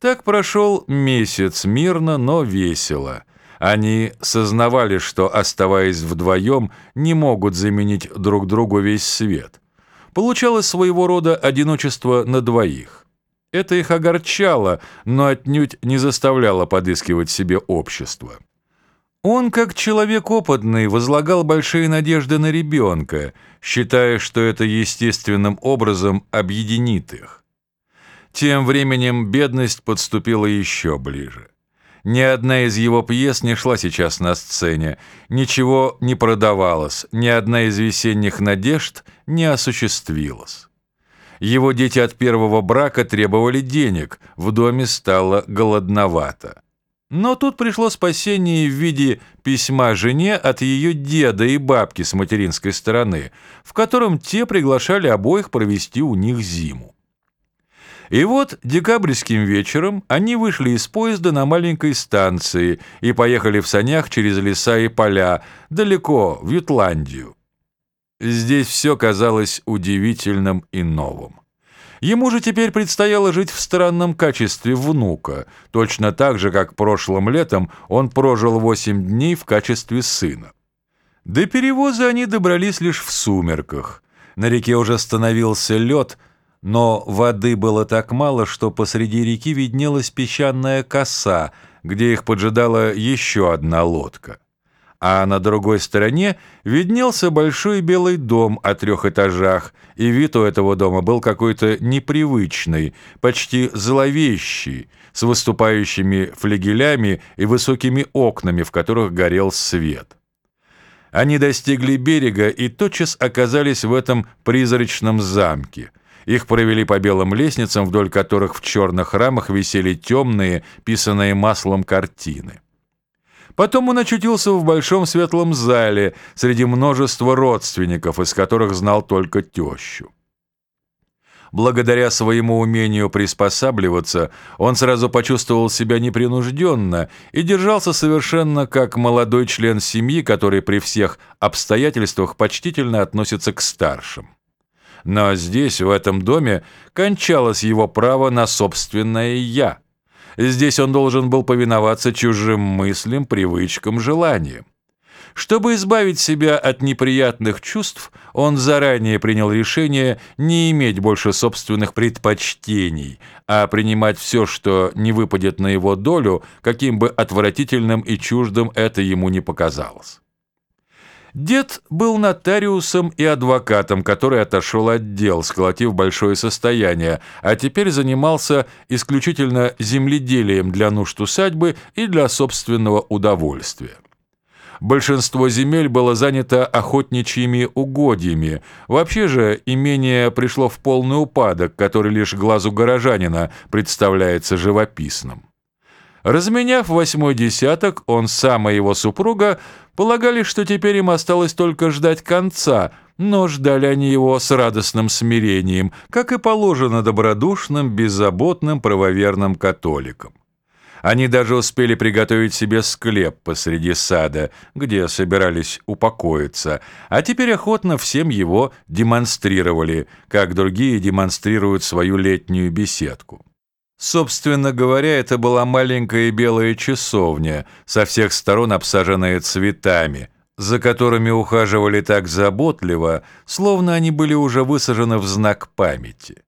Так прошел месяц мирно, но весело. Они сознавали, что, оставаясь вдвоем, не могут заменить друг другу весь свет. Получалось своего рода одиночество на двоих. Это их огорчало, но отнюдь не заставляло подыскивать себе общество. Он, как человек опытный, возлагал большие надежды на ребенка, считая, что это естественным образом объединит их. Тем временем бедность подступила еще ближе. Ни одна из его пьес не шла сейчас на сцене, ничего не продавалось, ни одна из весенних надежд не осуществилась. Его дети от первого брака требовали денег, в доме стало голодновато. Но тут пришло спасение в виде письма жене от ее деда и бабки с материнской стороны, в котором те приглашали обоих провести у них зиму. И вот декабрьским вечером они вышли из поезда на маленькой станции и поехали в санях через леса и поля, далеко, в Ютландию. Здесь все казалось удивительным и новым. Ему же теперь предстояло жить в странном качестве внука, точно так же, как прошлым летом он прожил восемь дней в качестве сына. До перевоза они добрались лишь в сумерках. На реке уже становился лед – но воды было так мало, что посреди реки виднелась песчаная коса, где их поджидала еще одна лодка. А на другой стороне виднелся большой белый дом о трех этажах, и вид у этого дома был какой-то непривычный, почти зловещий, с выступающими флигелями и высокими окнами, в которых горел свет. Они достигли берега и тотчас оказались в этом призрачном замке – их провели по белым лестницам, вдоль которых в черных рамах висели темные, писанные маслом картины. Потом он очутился в большом светлом зале среди множества родственников, из которых знал только тещу. Благодаря своему умению приспосабливаться, он сразу почувствовал себя непринужденно и держался совершенно как молодой член семьи, который при всех обстоятельствах почтительно относится к старшим. Но здесь, в этом доме, кончалось его право на собственное «я». Здесь он должен был повиноваться чужим мыслям, привычкам, желаниям. Чтобы избавить себя от неприятных чувств, он заранее принял решение не иметь больше собственных предпочтений, а принимать все, что не выпадет на его долю, каким бы отвратительным и чуждым это ему не показалось. Дед был нотариусом и адвокатом, который отошел от дел, сколотив большое состояние, а теперь занимался исключительно земледелием для нужд усадьбы и для собственного удовольствия. Большинство земель было занято охотничьими угодьями. Вообще же имение пришло в полный упадок, который лишь глазу горожанина представляется живописным. Разменяв восьмой десяток, он сам и его супруга полагали, что теперь им осталось только ждать конца, но ждали они его с радостным смирением, как и положено добродушным, беззаботным, правоверным католикам. Они даже успели приготовить себе склеп посреди сада, где собирались упокоиться, а теперь охотно всем его демонстрировали, как другие демонстрируют свою летнюю беседку. Собственно говоря, это была маленькая белая часовня, со всех сторон обсаженная цветами, за которыми ухаживали так заботливо, словно они были уже высажены в знак памяти.